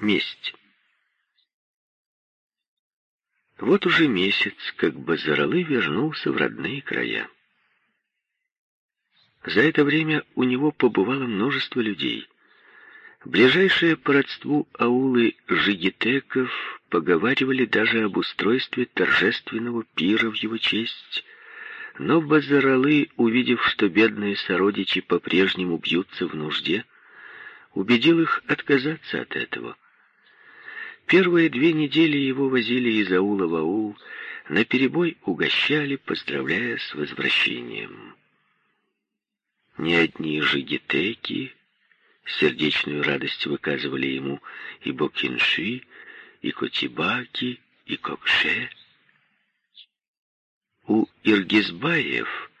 Месть. Вот уже месяц, как Базаралы вернулся в родные края. За это время у него побывало множество людей. Ближайшие по родству аулы жигитеков поговаривали даже об устройстве торжественного пира в его честь. Но Базаралы, увидев, что бедные сородичи по-прежнему бьются в нужде, убедил их отказаться от этого. Первые две недели его возили из аула в аул, наперебой угощали, поздравляя с возвращением. Не одни жигитеки сердечную радость выказывали ему и Бокинши, и Котибаки, и Кокше. У Иргизбаев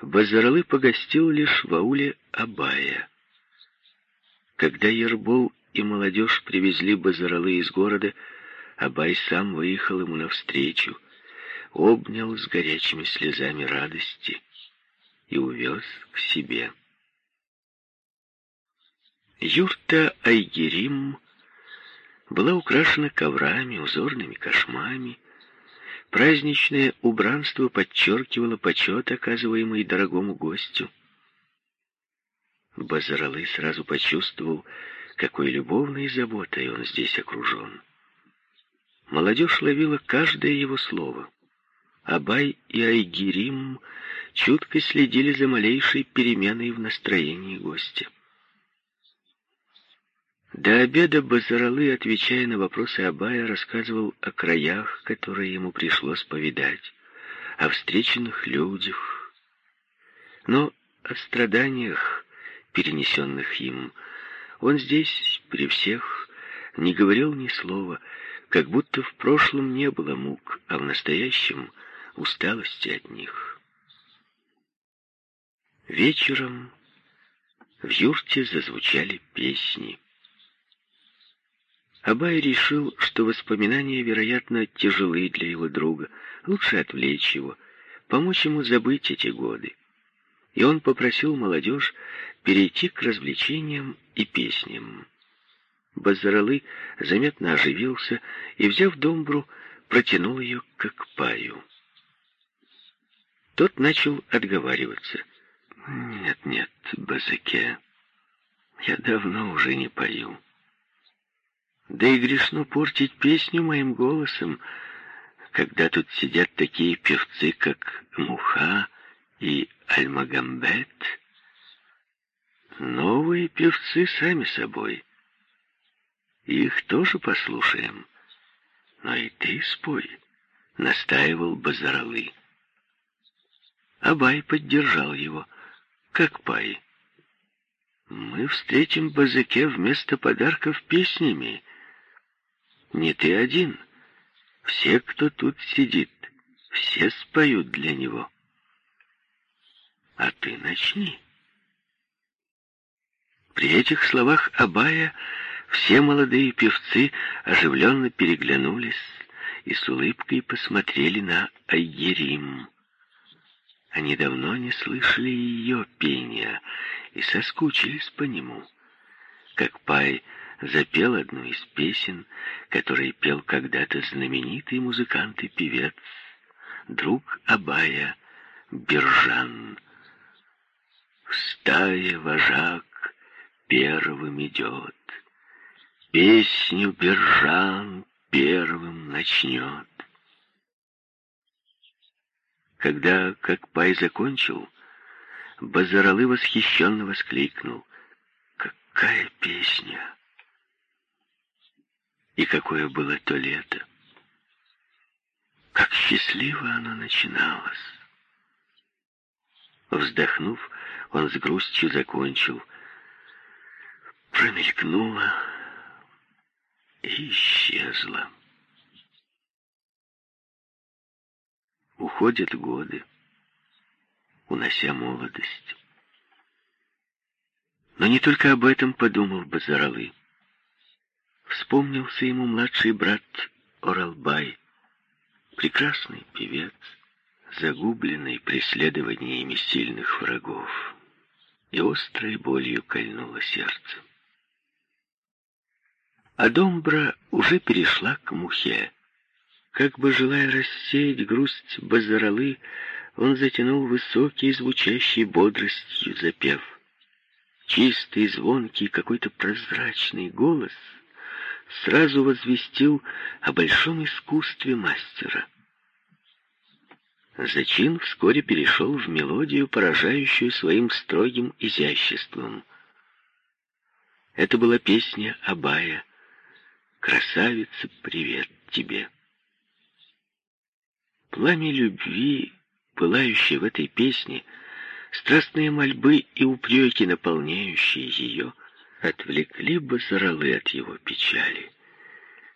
Базаралы погостил лишь в ауле Абая. Когда Ербол и молодежь привезли Базаралы из города, Абай сам выехал ему навстречу, обнял с горячими слезами радости и увез к себе. Юрта Айгерим была украшена коврами, узорными кошмами. Праздничное убранство подчеркивало почет, оказываемый дорогому гостю. Базаралы сразу почувствовал, какой любовной заботой он здесь окружен. Молодежь ловила каждое его слово. Абай и Айгерим чутко следили за малейшей переменой в настроении гостя. До обеда Базаралы, отвечая на вопросы Абая, рассказывал о краях, которые ему пришлось повидать, о встреченных людях. Но о страданиях, перенесенных им, он здесь, при всех, не говорил ни слова, как будто в прошлом не было мук, а в настоящем — усталости от них. Вечером в юрте зазвучали песни. Абай решил, что воспоминания, вероятно, тяжелы для его друга. Лучше отвлечь его, помочь ему забыть эти годы. И он попросил молодежь перейти к развлечениям и песням. Базаралы заметно оживился и, взяв домбру, протянул ее к Акпаю. Тот начал отговариваться. «Нет, нет, Базаке, я давно уже не пою. Да и грешно портить песню моим голосом, когда тут сидят такие певцы, как Муха и Альмагамбет. Новые певцы сами собой. Их тоже послушаем. Но и ты спой, — настаивал Базаралы. Абай поддержал его, как пай. Мы встретим Базаке вместо подарков песнями, не ты один. Все, кто тут сидит, все споют для него. А ты начни. При этих словах Абая все молодые певцы оживленно переглянулись и с улыбкой посмотрели на Айгерим. Они давно не слышали ее пения и соскучились по нему. Как Пай запел одну из песен, которые пел когда-то знаменитый музыкант и певец, друг Абая Биржан. В стае вожак первым идет, песню Биржан первым начнет. Когда как пай закончил, Базаралы восхищенно воскликнул. «Какая песня!» И какое было то лето. Как счастливо оно начиналось. Вздохнув, он с грустью закончил. Промелькнуло и исчезло. Уходят годы, унося молодость. Но не только об этом подумал Базаралы. Вспомнился ему младший брат Оралбай, прекрасный певец, загубленный преследованиями сильных врагов, и острой болью кольнуло сердце. А Домбра уже перешла к мухе. Как бы желая рассеять грусть Базаралы, он затянул высокий, звучащий бодростью запев. Чистый, звонкий, какой-то прозрачный голос сразу возвестил о большом искусстве мастера. Зачин вскоре перешел в мелодию, поражающую своим строгим изяществом. Это была песня Абая «Красавица, привет тебе». Пламя любви, пылающее в этой песне, страстные мольбы и упреки, наполняющие ее, отвлекли Базаралы от его печали.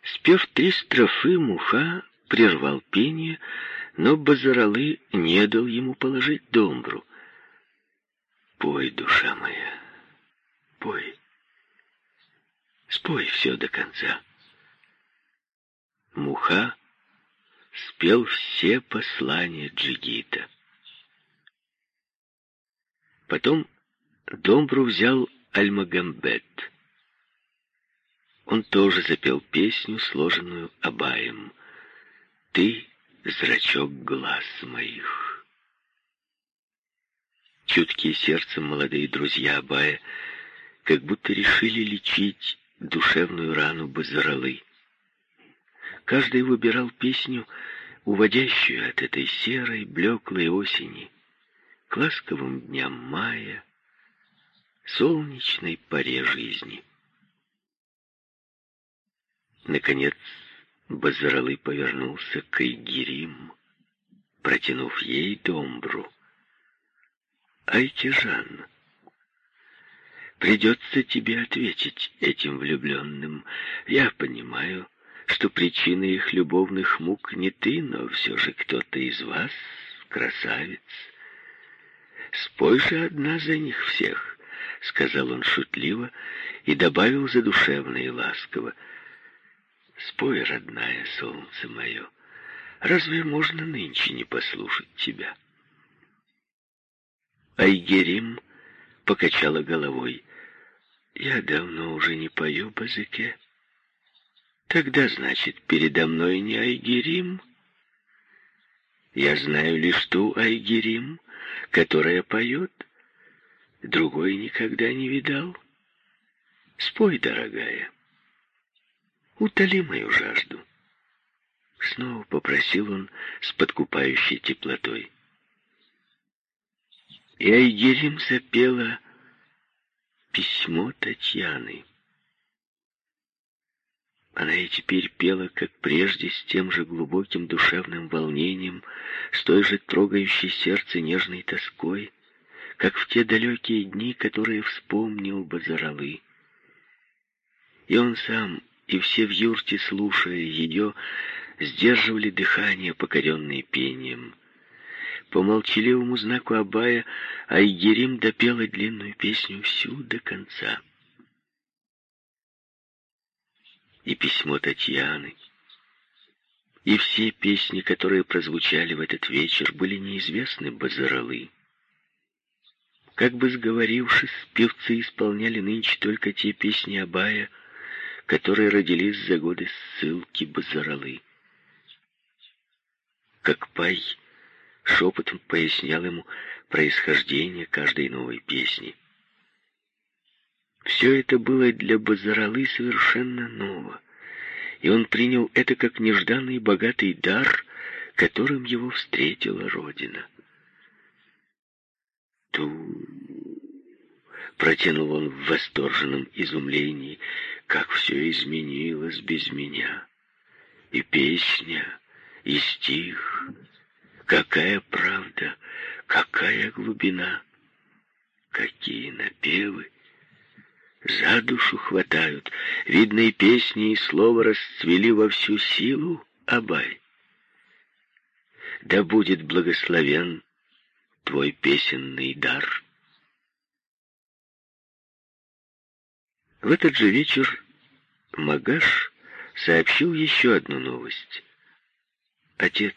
Спев три строфы, Муха прервал пение, но Базаралы не дал ему положить домбру. «Пой, душа моя, пой, спой все до конца». Муха спел все послания Джигита. Потом Домбру взял Альмагамбет. Он тоже запел песню, сложенную Абаем. «Ты — зрачок глаз моих». Чуткие сердцем молодые друзья Абая как будто решили лечить душевную рану Базаралы. Каждый выбирал песню, уводящую от этой серой, блеклой осени, к ласковым дням мая, солнечной поре жизни. Наконец, Базаралы повернулся к Айгирим, протянув ей домбру. «Айтижан, придется тебе ответить этим влюбленным. Я понимаю, что причиной их любовных мук не ты, но все же кто-то из вас, красавец. Спой же одна за них всех, — сказал он шутливо и добавил задушевно и ласково. Спой, родная, солнце мое, разве можно нынче не послушать тебя? Айгерим покачала головой. Я давно уже не пою базыке. Тогда, значит, передо мной не Айгерим? Я знаю лишь ту Айгерим, которая поет. Другой никогда не видал. Спой, дорогая. Утоли мою жажду. Снова попросил он с подкупающей теплотой. И Айгерим запела письмо Татьяны. Она и теперь пела, как прежде, с тем же глубоким душевным волнением, с той же трогающей сердце нежной тоской, как в те далекие дни, которые вспомнил Базаралы. И он сам, и все в юрте, слушая ее, сдерживали дыхание, покоренное пением. По молчаливому знаку Абая Айгерим допела длинную песню всю до конца. И письмо Татьяны. И все песни, которые прозвучали в этот вечер, были неизвестны Базаралы. Как бы сговорившись, певцы исполняли нынче только те песни Абая, которые родились за годы ссылки Базаралы. Как Пай шепотом пояснял ему происхождение каждой новой песни. Все это было для Базаралы совершенно ново, и он принял это как нежданный богатый дар, которым его встретила Родина. Ту протянул он в восторженном изумлении, как все изменилось без меня. И песня, и стих, какая правда, какая глубина, какие напевы, за душу хватают. Видно, и песни, и слова расцвели во всю силу, Абай. Да будет благословен твой песенный дар. В этот же вечер Магаш сообщил еще одну новость. Отец,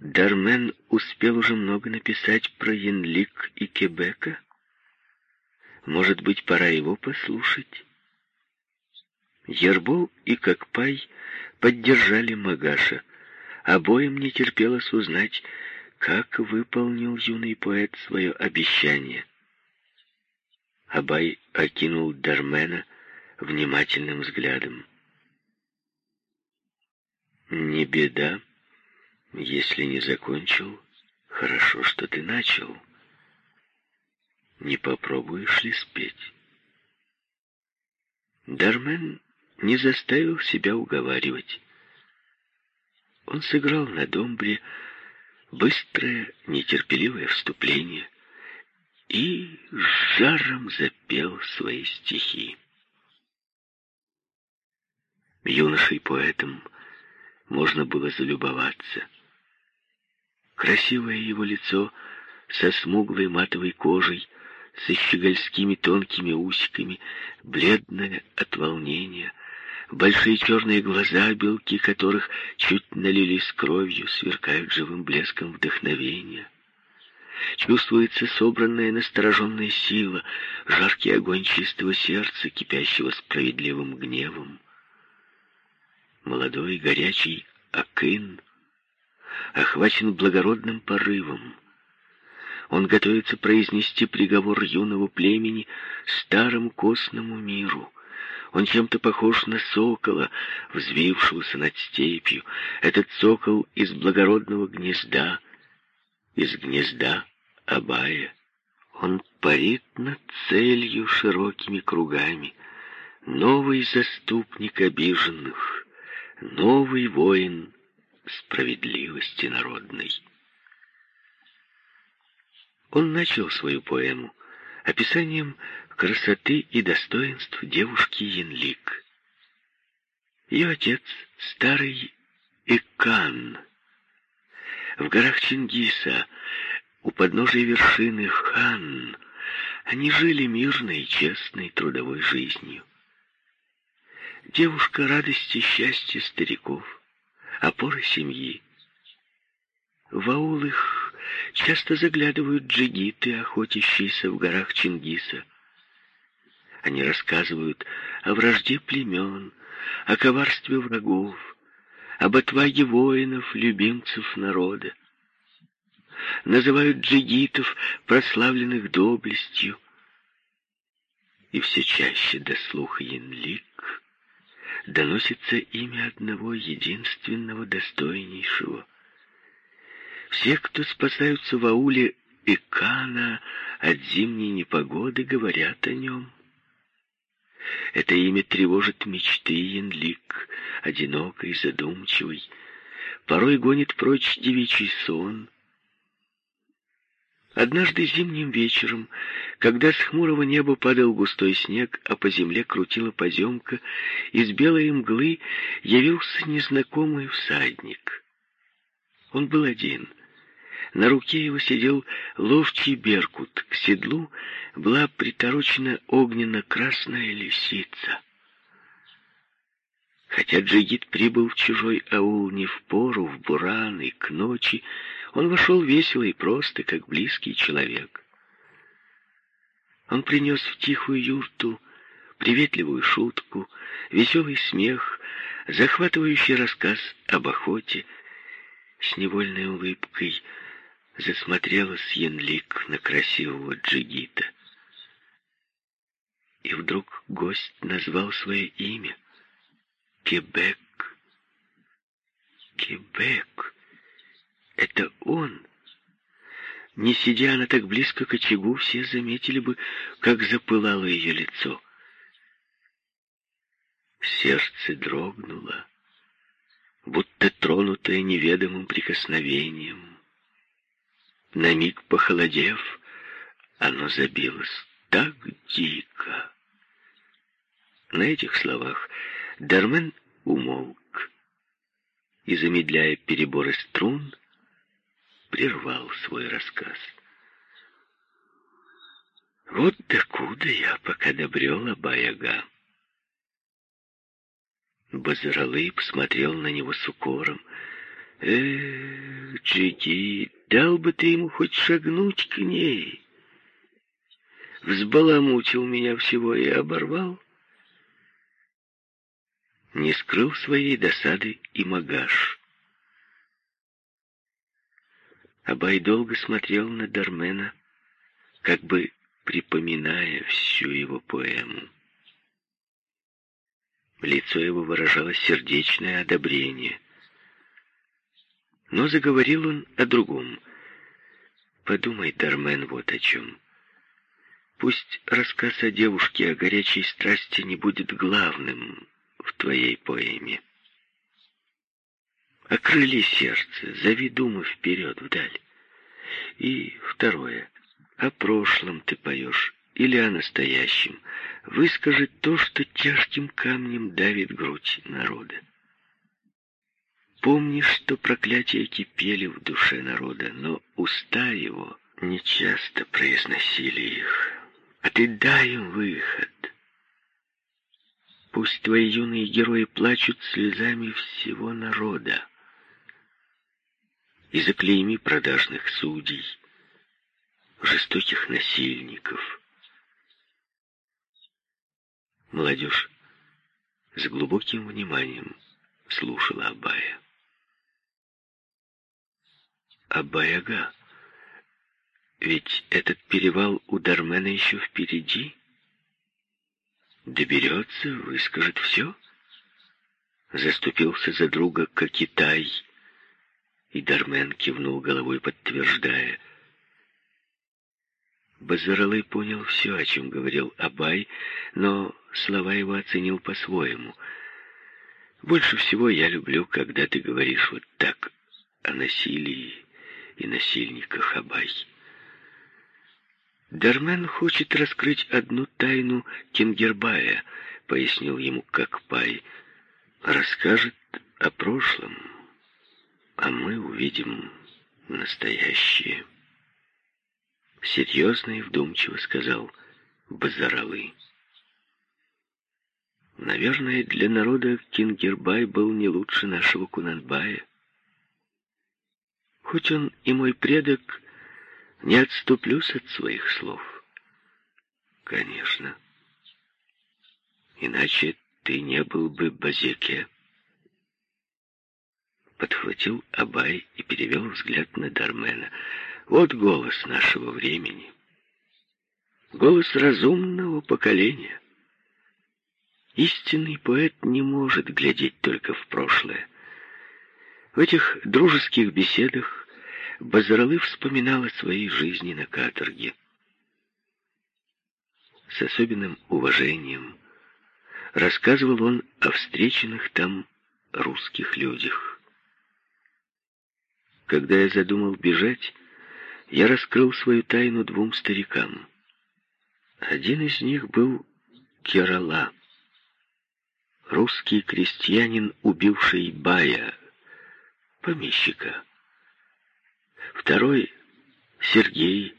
Дармен успел уже много написать про Янлик и Кебека, может быть, пора его послушать? Ербол и Кокпай поддержали Магаша. Обоим не терпелось узнать, как выполнил юный поэт свое обещание. Абай окинул Дармена внимательным взглядом. «Не беда, если не закончил, хорошо, что ты начал. Не попробуешь ли спеть?» Дармен не заставил себя уговаривать. Он сыграл на домбре быстрое, нетерпеливое вступление и с жаром запел свои стихи. Юношей-поэтом можно было залюбоваться. Красивое его лицо со смуглой матовой кожей, со щегольскими тонкими усиками, бледное от волнения, большие черные глаза, белки которых чуть налились кровью, сверкают живым блеском вдохновения. Чувствуется собранная настороженная сила, жаркий огонь чистого сердца, кипящего справедливым гневом. Молодой горячий Акын охвачен благородным порывом. Он готовится произнести приговор юного племени старому костному миру. Он чем-то похож на сокола, взвившегося над степью. Этот сокол из благородного гнезда, из гнезда Абая. Он парит над целью широкими кругами. Новый заступник обиженных, новый воин справедливости народной. Он начал свою поэму описанием красоты и достоинств девушки Янлик. Ее отец — старый Икан. В горах Чингиса, у подножия вершины Хан, они жили мирной, честной, трудовой жизнью. Девушка радости, счастья стариков, опора семьи. В аул их часто заглядывают джигиты, охотящиеся в горах Чингиса. Они рассказывают о вражде племен, о коварстве врагов, об отваге воинов, любимцев народа. Называют джигитов, прославленных доблестью. И все чаще до слуха Янлик доносится имя одного единственного достойнейшего. Все, кто спасаются в ауле Икана от зимней непогоды, говорят о нем. Это имя тревожит мечты Янлик, одинокой, задумчивой, порой гонит прочь девичий сон. Однажды зимним вечером, когда с хмурого неба падал густой снег, а по земле крутила поземка, из белой мглы явился незнакомый всадник. Он был один. На руке его сидел ловчий беркут. К седлу была приторочена огненно-красная лисица. Хотя Джигит прибыл в чужой аул не в пору, в буран и к ночи, он вошел весело и просто, как близкий человек. Он принес в тихую юрту приветливую шутку, веселый смех, захватывающий рассказ об охоте. С невольной улыбкой засмотрелась Янлик на красивого джигита. И вдруг гость назвал свое имя — Кебек. Кебек. Это он. Не сидя она так близко к очагу, все заметили бы, как запылало ее лицо. Сердце дрогнуло, будто тронутое неведомым прикосновением. На миг похолодев, оно забилось так дико. На этих словах Дармен умолк и, замедляя переборы струн, прервал свой рассказ. Вот докуда я пока добрел Абаяга. Базаралып смотрел на него с укором. «Эх, Джиги, дал бы ты ему хоть шагнуть к ней!» Взбаламутил меня всего и оборвал. не скрыл своей досады и Магаш. Абай долго смотрел на Дармена, как бы припоминая всю его поэму. Лицо его выражало сердечное одобрение. Но заговорил он о другом. «Подумай, Дармен, вот о чем. Пусть рассказ о девушке, о горячей страсти не будет главным в твоей поэме. Окрыли сердце, зови думы вперед, вдаль. И второе. О прошлом ты поешь или о настоящем. Выскажи то, что тяжким камнем давит грудь народа. Помни, что проклятия кипели в душе народа, но уста его нечасто произносили их. А ты дай им выход. Пусть твои юные герои плачут слезами всего народа и заклейми продажных судей, жестоких насильников. Молодежь с глубоким вниманием слушала Абая. Абаяга, ведь этот перевал у Дармена еще впереди. Доберется, выскажет все. Заступился за друга Кокитай — и Дармен кивнул головой, подтверждая. Базаралы понял все, о чем говорил Абай, но слова его оценил по-своему. «Больше всего я люблю, когда ты говоришь вот так о насилии и насильниках, Абай». «Дармен хочет раскрыть одну тайну Кингербая», — пояснил ему Какпай. «Расскажет о прошлом» а мы увидим настоящее. Серьезно и вдумчиво сказал Базаралы. Наверное, для народа Кингербай был не лучше нашего Кунанбая. Хоть он и мой предок, не отступлюсь от своих слов. Конечно. Иначе ты не был бы Базеке подхватил Абай и перевел взгляд на Дармена. Вот голос нашего времени. Голос разумного поколения. Истинный поэт не может глядеть только в прошлое. В этих дружеских беседах Базаралы вспоминал о своей жизни на каторге. С особенным уважением рассказывал он о встреченных там русских людях. Когда я задумал бежать, я раскрыл свою тайну двум старикам. Один из них был Керала, русский крестьянин, убивший Бая, помещика. Второй — Сергей,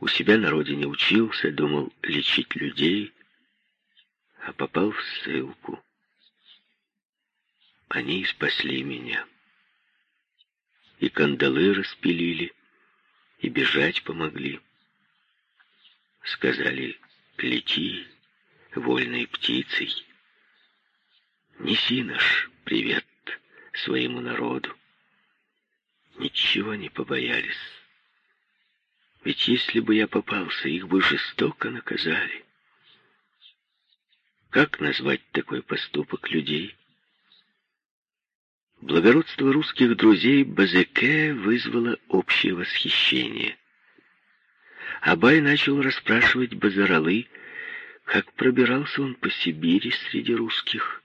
у себя на родине учился, думал лечить людей, а попал в ссылку. Они спасли меня и кандалы распилили, и бежать помогли. Сказали, лети, вольной птицей, неси наш привет своему народу. Ничего не побоялись. Ведь если бы я попался, их бы жестоко наказали. Как назвать такой поступок людей? Благородство русских друзей Базеке вызвало общее восхищение. Абай начал расспрашивать Базаралы, как пробирался он по Сибири среди русских.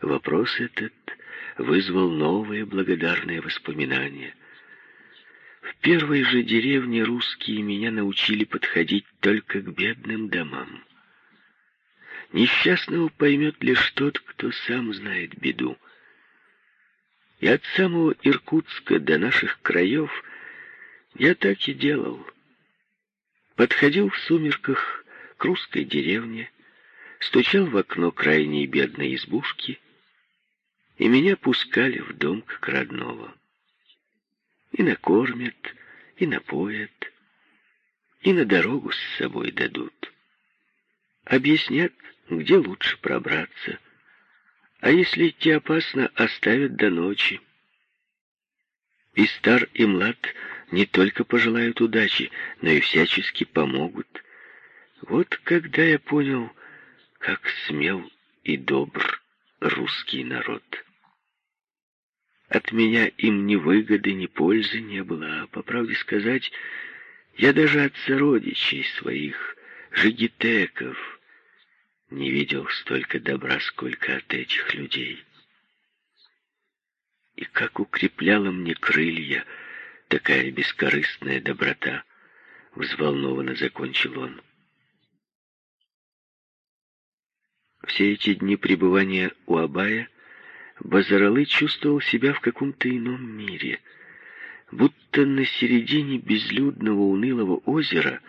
Вопрос этот вызвал новые благодарные воспоминания. В первой же деревне русские меня научили подходить только к бедным домам. Несчастного поймет лишь тот, кто сам знает беду. И от самого Иркутска до наших краев я так и делал. Подходил в сумерках к русской деревне, стучал в окно крайней бедной избушки, и меня пускали в дом к родного. И накормят, и напоят, и на дорогу с собой дадут. Объяснят где лучше пробраться. А если идти опасно, оставят до ночи. И стар, и млад не только пожелают удачи, но и всячески помогут. Вот когда я понял, как смел и добр русский народ. От меня им ни выгоды, ни пользы не было, а, по правде сказать, я даже от сородичей своих, жигитеков, не видел столько добра, сколько от этих людей. И как укрепляла мне крылья такая бескорыстная доброта, взволнованно закончил он. Все эти дни пребывания у Абая Базаралы чувствовал себя в каком-то ином мире, будто на середине безлюдного унылого озера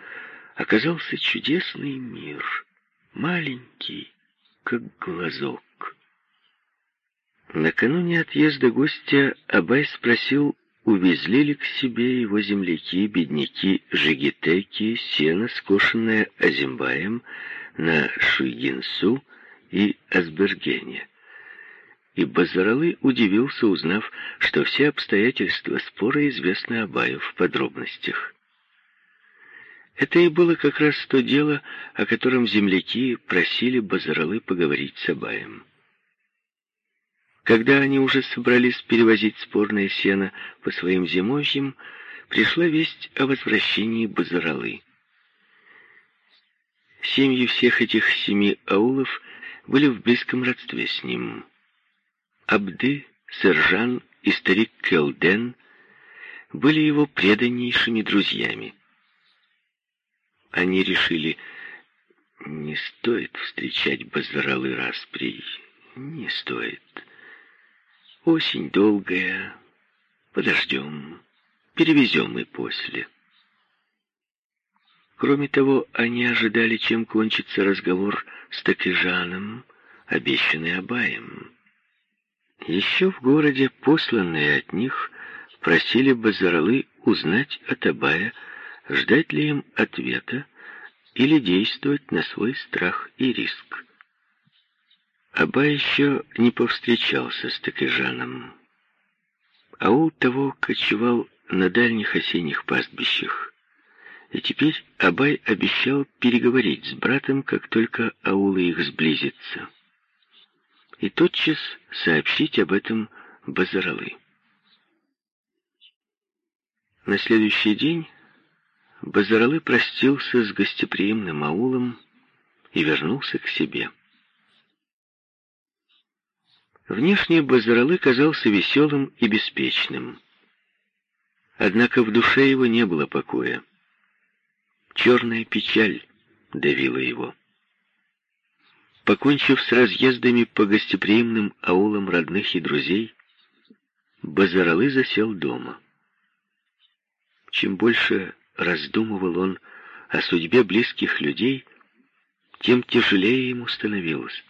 оказался чудесный мир, маленький, как глазок. Накануне отъезда гостя Абай спросил, увезли ли к себе его земляки, бедняки Жигитеки, сено, скошенное Азимбаем на Шуйгинсу и Асбергене и Базаралы удивился, узнав, что все обстоятельства спора известны Абаю в подробностях. Это и было как раз то дело, о котором земляки просили Базаралы поговорить с Абаем. Когда они уже собрались перевозить спорное сено по своим зимовьям, пришла весть о возвращении Базаралы. Семьи всех этих семи аулов были в близком родстве с ним. Абды, Сержан и старик Келден были его преданнейшими друзьями. Они решили, не стоит встречать Базаралы распри, не стоит. Осень долгая, подождем, перевезем и после. Кроме того, они ожидали, чем кончится разговор с Такижаном, обещанный Абаем. Еще в городе, посланные от них, просили Базаралы узнать от Абая, ждать ли им ответа или действовать на свой страх и риск. Абай еще не повстречался с Такижаном. Аул того кочевал на дальних осенних пастбищах. И теперь Абай обещал переговорить с братом, как только аулы их сблизятся и тотчас сообщить об этом Базаралы. На следующий день Базаралы простился с гостеприимным аулом и вернулся к себе. Внешне Базаралы казался веселым и беспечным. Однако в душе его не было покоя. Черная печаль давила его. Покончив с разъездами по гостеприимным аулам родных и друзей, Базаралы засел дома. Чем больше раздумывал он о судьбе близких людей, тем тяжелее ему становилось.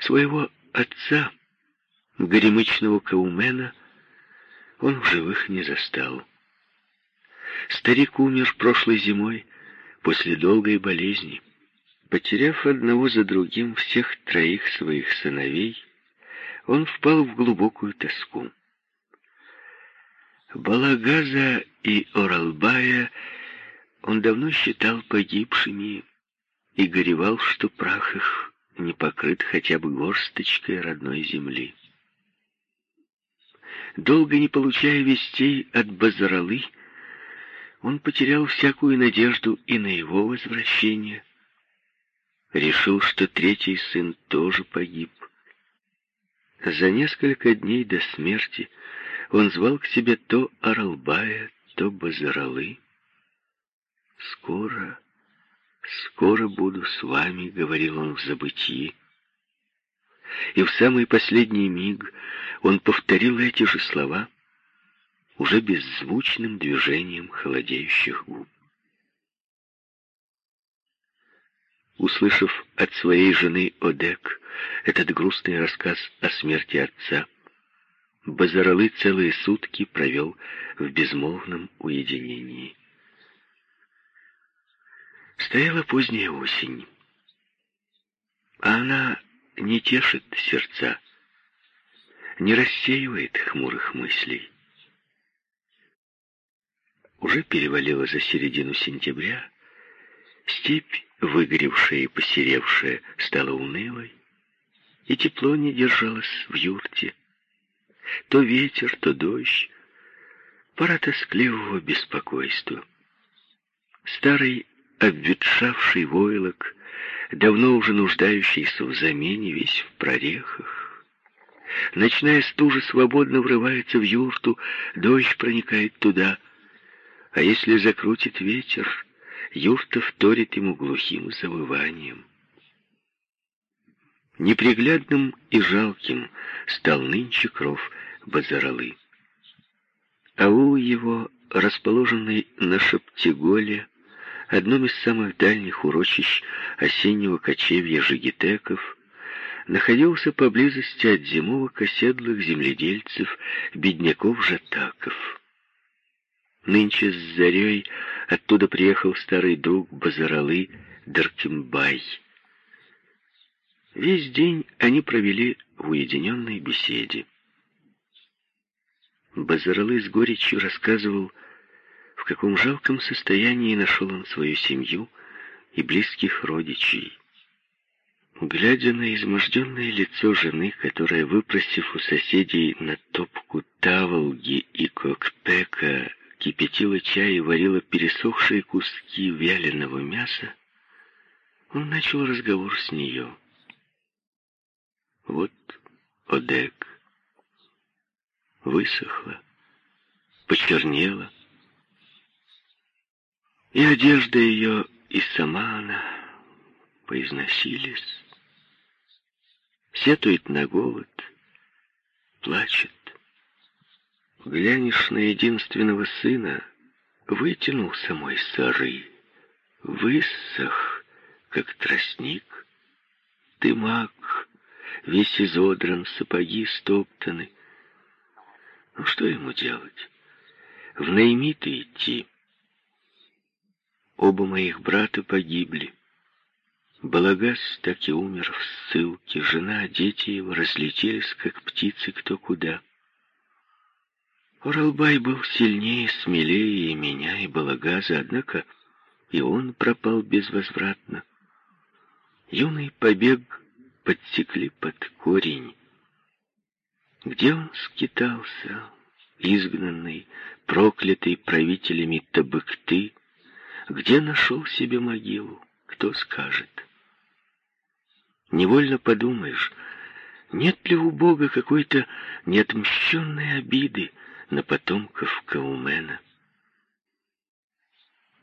Своего отца, горемычного Каумена, он в живых не застал. Старик умер прошлой зимой после долгой болезни. Потеряв одного за другим всех троих своих сыновей, он впал в глубокую тоску. Балагаза и Оралбая он давно считал погибшими и горевал, что прах их не покрыт хотя бы горсточкой родной земли. Долго не получая вестей от Базаралы, он потерял всякую надежду и на его возвращение — решил, что третий сын тоже погиб. За несколько дней до смерти он звал к себе то Аралбая, то Базаралы. «Скоро, скоро буду с вами», — говорил он в забытии. И в самый последний миг он повторил эти же слова уже беззвучным движением холодеющих губ. Услышав от своей жены Одек этот грустный рассказ о смерти отца, Базаралы целые сутки провел в безмолвном уединении. Стояла поздняя осень. она не тешит сердца, не рассеивает хмурых мыслей. Уже перевалило за середину сентября, степь, выгоревшая и посеревшая, стала унылой, и тепло не держалось в юрте. То ветер, то дождь, пора тоскливого беспокойства. Старый обветшавший войлок, давно уже нуждающийся в замене, весь в прорехах. Ночная стужа свободно врывается в юрту, дождь проникает туда, а если закрутит ветер, юрта вторит ему глухим завыванием. Неприглядным и жалким стал нынче кров Базаралы. Аул его, расположенный на Шептиголе, одном из самых дальних урочищ осеннего кочевья жигитеков, находился поблизости от зимовок оседлых земледельцев, бедняков-жатаков. Нынче с зарей оттуда приехал старый друг Базаралы Даркимбай. Весь день они провели в уединенной беседе. Базаралы с горечью рассказывал, в каком жалком состоянии нашел он свою семью и близких родичей. Глядя на изможденное лицо жены, которая, выпросив у соседей на топку таволги и кокпека, кипятила чай и варила пересохшие куски вяленого мяса, он начал разговор с нее. Вот Одек высохла, почернела, и одежда ее, и сама она поизносились, сетует на голод, плачет. Глянешь на единственного сына, вытянулся мой сырый, высох, как тростник. Ты маг, весь изодран, сапоги стоптаны. Ну что ему делать? В Наймиты идти. Оба моих брата погибли. Балагас так и умер в ссылке. Жена, дети его разлетелись, как птицы, кто куда. Уралбай был сильнее, смелее и меня, и Балагаза, однако и он пропал безвозвратно. Юный побег подсекли под корень. Где он скитался, изгнанный, проклятый правителями Табыкты, где нашел себе могилу, кто скажет? Невольно подумаешь, нет ли у Бога какой-то неотмщенной обиды на потомков Каумена?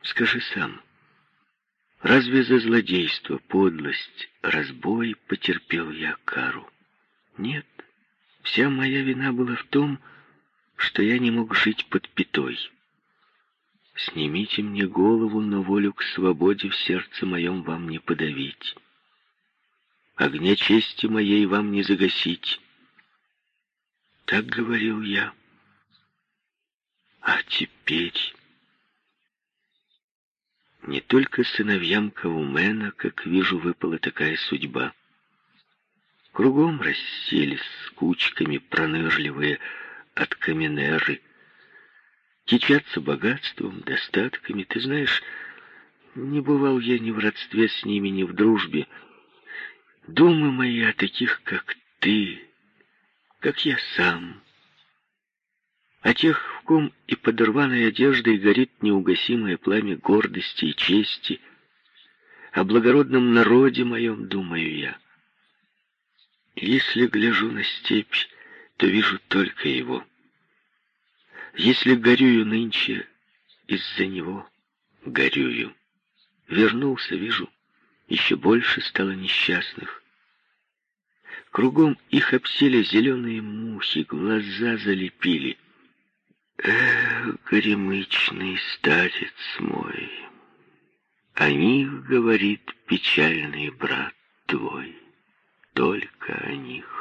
Скажи сам, разве за злодейство, подлость, разбой потерпел я кару? Нет, вся моя вина была в том, что я не мог жить под пятой. Снимите мне голову, но волю к свободе в сердце моем вам не подавить. Огня чести моей вам не загасить. Так говорил я. А теперь... Не только сыновьям Каумена, как вижу, выпала такая судьба. Кругом расселись с кучками пронырливые от каменеры, кичатся богатством, достатками. Ты знаешь, не бывал я ни в родстве с ними, ни в дружбе. Думы мои о таких, как ты, как я сам, о тех, в ком и под рваной одеждой горит неугасимое пламя гордости и чести, о благородном народе моем, думаю я. Если гляжу на степь, то вижу только его — если горюю нынче из-за него, горюю. Вернулся, вижу, еще больше стало несчастных. Кругом их обсели зеленые мухи, глаза залепили. Эх, горемычный старец мой, о них говорит печальный брат твой, только о них.